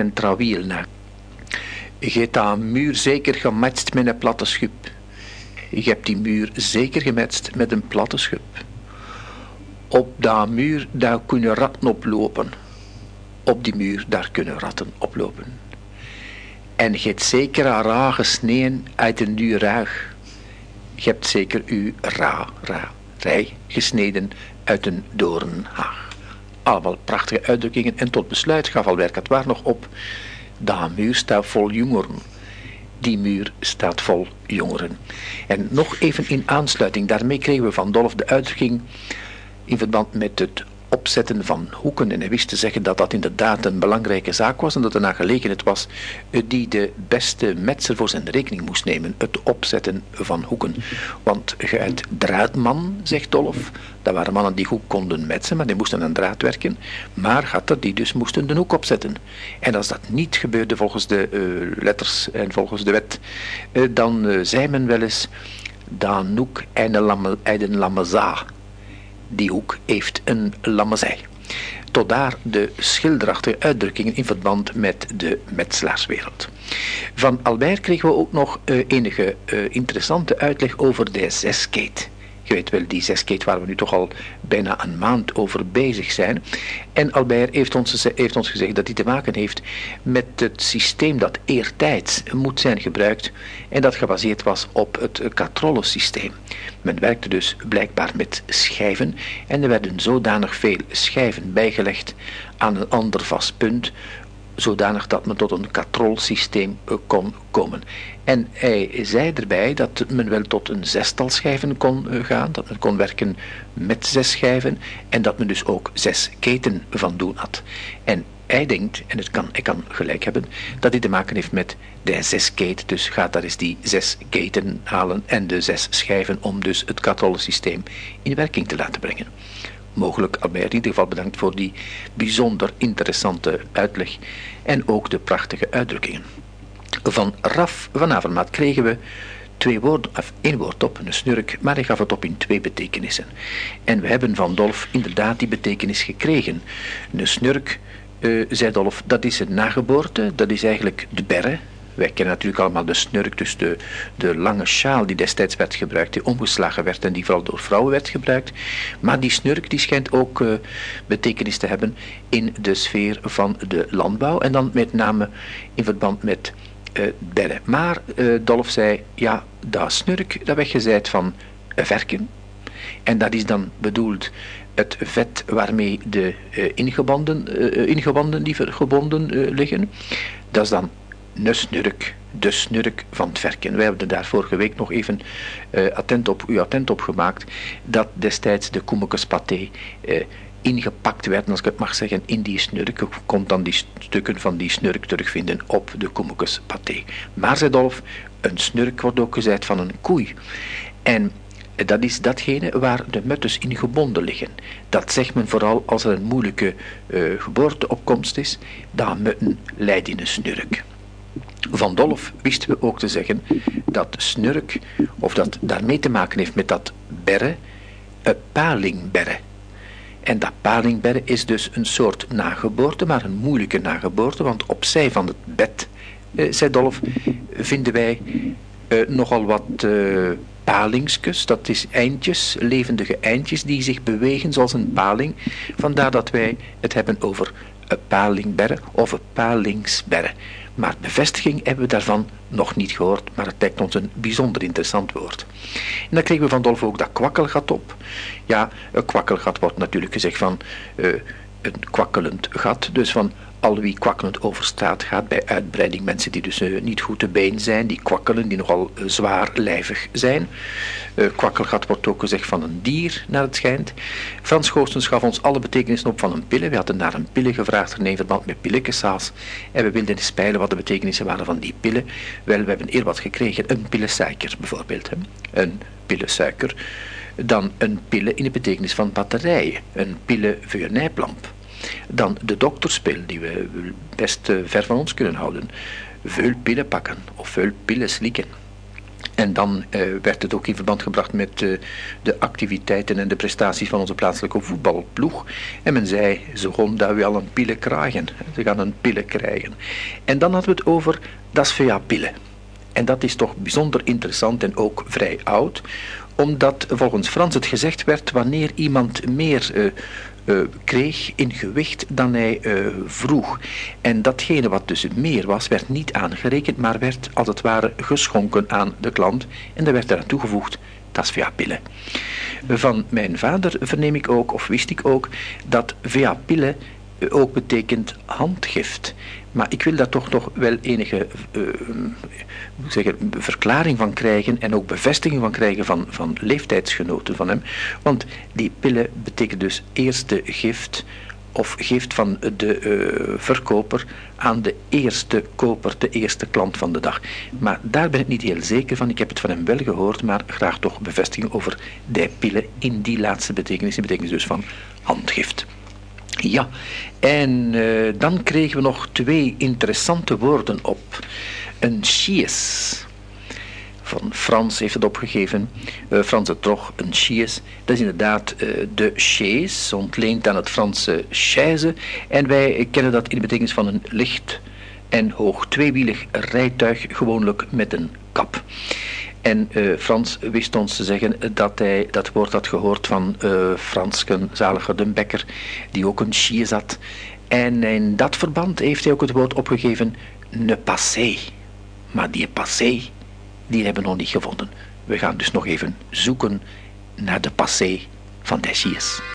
zijn trawiel na. Je hebt dat muur zeker gematcht met een platte schub. Je hebt die muur zeker gematcht met een platte schub. Op dat muur, daar kunnen ratten oplopen. Op die muur, daar kunnen ratten oplopen. En je zeker een ra gesneden uit een duur ruig. Je hebt zeker uw ra, ra, rij gesneden uit een doornhaag. Allemaal prachtige uitdrukkingen en tot besluit gaf het waar nog op. Dat muur staat vol jongeren. Die muur staat vol jongeren. En nog even in aansluiting, daarmee kregen we van Dolf de uitdrukking in verband met het opzetten van hoeken. En hij wist te zeggen dat dat inderdaad een belangrijke zaak was en dat er naar gelegenheid was eh, die de beste metser voor zijn rekening moest nemen. Het opzetten van hoeken. Want uit draadman, zegt Dolf, dat waren mannen die goed konden metsen, maar die moesten aan draad werken. Maar gatten die dus moesten de hoek opzetten. En als dat niet gebeurde volgens de uh, letters en volgens de wet, uh, dan uh, zei men wel eens, dan hoek en een lameza die hoek heeft een lammezij. Tot daar de schilderachtige uitdrukkingen in verband met de metselaarswereld. Van Albert kregen we ook nog uh, enige uh, interessante uitleg over de zeskate. Je weet wel, die zeskate waar we nu toch al bijna een maand over bezig zijn. En Albert heeft ons, heeft ons gezegd dat die te maken heeft met het systeem dat eertijds moet zijn gebruikt en dat gebaseerd was op het katrollensysteem. Men werkte dus blijkbaar met schijven en er werden zodanig veel schijven bijgelegd aan een ander vast punt zodanig dat men tot een katrolsysteem kon komen. En hij zei erbij dat men wel tot een zestal schijven kon eh, gaan, dat men kon werken met zes schijven en dat men dus ook zes keten van doen had. En hij denkt, en het kan, hij kan gelijk hebben, dat dit te maken heeft met de zes keten. Dus gaat daar eens die zes keten halen en de zes schijven om dus het katrolsysteem in werking te laten brengen. Mogelijk Albert in ieder geval bedankt voor die bijzonder interessante uitleg en ook de prachtige uitdrukkingen. Van Raf van Avermaat kregen we twee woorden, of één woord op, een snurk, maar hij gaf het op in twee betekenissen. En we hebben van Dolf inderdaad die betekenis gekregen. Een snurk, uh, zei Dolf, dat is een nageboorte, dat is eigenlijk de berre, wij kennen natuurlijk allemaal de snurk, dus de, de lange sjaal die destijds werd gebruikt, die omgeslagen werd en die vooral door vrouwen werd gebruikt. Maar die snurk die schijnt ook uh, betekenis te hebben in de sfeer van de landbouw en dan met name in verband met uh. Maar uh, Dolf zei, ja, dat snurk, dat gezegd van verken. En dat is dan bedoeld het vet waarmee de uh, ingewanden, uh, ingewanden die gebonden liggen. Dat is dan een snurk, de snurk van het verken. Wij hebben daar vorige week nog even uh, attent op, u attent op gemaakt dat destijds de koemekespaté uh, ingepakt werden, als ik het mag zeggen, in die snurk. Kon dan die stukken van die snurk terugvinden op de koemekespaté. Maar, zei Dolf, een snurk wordt ook gezegd van een koei. En dat is datgene waar de muttes in gebonden liggen. Dat zegt men vooral als er een moeilijke uh, geboorteopkomst is, dat mutten lijden in een snurk. Van Dolf wisten we ook te zeggen dat snurk, of dat daarmee te maken heeft met dat berre, een palingberre. En dat palingberre is dus een soort nageboorte, maar een moeilijke nageboorte, want opzij van het bed, eh, zei Dolf, vinden wij eh, nogal wat eh, palingskus, dat is eindjes, levendige eindjes die zich bewegen zoals een paling. Vandaar dat wij het hebben over palingberre of een palingsberre. Maar bevestiging hebben we daarvan nog niet gehoord, maar het lijkt ons een bijzonder interessant woord. En dan kregen we van Dolf ook dat kwakkelgat op. Ja, een kwakkelgat wordt natuurlijk gezegd van uh, een kwakkelend gat, dus van al wie kwakkelend over straat gaat bij uitbreiding. Mensen die dus uh, niet goed te been zijn, die kwakkelen, die nogal uh, zwaarlijvig zijn. Uh, kwakkelgat wordt ook gezegd van een dier, naar het schijnt. Frans Goossens gaf ons alle betekenissen op van een pille. We hadden naar een pille gevraagd in verband met pillekensaas. En we wilden eens peilen wat de betekenissen waren van die pillen. Wel, we hebben eer wat gekregen. Een pillensuiker bijvoorbeeld. Hè. Een pillensuiker. Dan een pille in de betekenis van batterijen. Een pille nijplamp dan de dokterspil, die we best ver van ons kunnen houden. Veel pillen pakken of veel pillen slikken. En dan uh, werd het ook in verband gebracht met uh, de activiteiten en de prestaties van onze plaatselijke voetbalploeg. En men zei, ze gaan daar wel een pillen krijgen. Ze gaan een pillen krijgen. En dan hadden we het over das pillen. En dat is toch bijzonder interessant en ook vrij oud, omdat volgens Frans het gezegd werd wanneer iemand meer kreeg in gewicht dan hij uh, vroeg. En datgene wat dus meer was, werd niet aangerekend, maar werd als het ware geschonken aan de klant. En er werd eraan toegevoegd, pillen. Van mijn vader verneem ik ook, of wist ik ook, dat via pillen ook betekent handgift. Maar ik wil daar toch nog wel enige zeggen, verklaring van krijgen en ook bevestiging van krijgen van, van leeftijdsgenoten van hem. Want die pillen betekenen dus eerste gift of gift van de uh, verkoper aan de eerste koper, de eerste klant van de dag. Maar daar ben ik niet heel zeker van. Ik heb het van hem wel gehoord, maar graag toch bevestiging over die pillen in die laatste betekenis, in betekenis dus van handgift. Ja, en uh, dan kregen we nog twee interessante woorden op. Een chies. Van Frans heeft het opgegeven. Uh, Frans het Trog, een chies. Dat is inderdaad uh, de chaise, ontleend aan het Franse chaise. En wij kennen dat in de betekenis van een licht en hoog tweewielig rijtuig, gewoonlijk met een kap. En uh, Frans wist ons te zeggen dat hij dat woord had gehoord van uh, Fransken Zaliger den Bekker, die ook een chier had. En in dat verband heeft hij ook het woord opgegeven, ne passé. Maar die passé, die hebben we nog niet gevonden. We gaan dus nog even zoeken naar de passé van Deschiers.